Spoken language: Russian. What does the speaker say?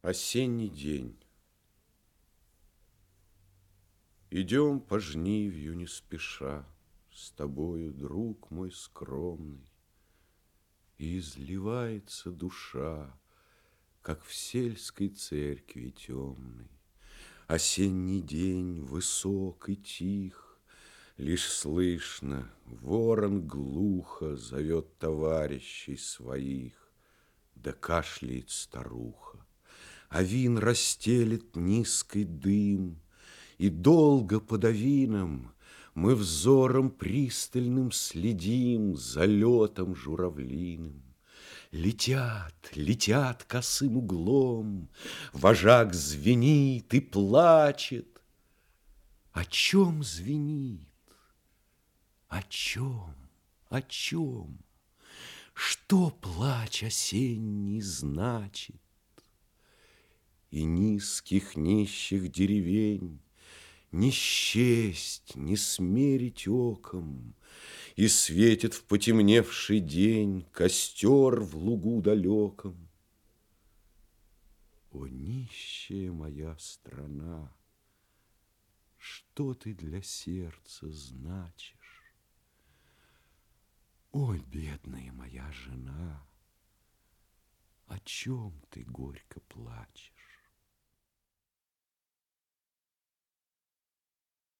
Осенний день. Идем по жнивью не спеша, С тобою, друг мой скромный, И изливается душа, Как в сельской церкви темной. Осенний день высок и тих, Лишь слышно, ворон глухо Зовет товарищей своих, Да кашляет старуха. А вин расстелит низкий дым, И долго под авином Мы взором пристальным следим За летом журавлиным. Летят, летят косым углом, Вожак звенит и плачет. О чем звенит? О чем? О чем? Что плач осенний значит? И низких нищих деревень Не счесть, не смерить оком, И светит в потемневший день Костер в лугу далеком. О, нищая моя страна, Что ты для сердца значишь? Ой, бедная моя жена, О чем ты горько плачешь?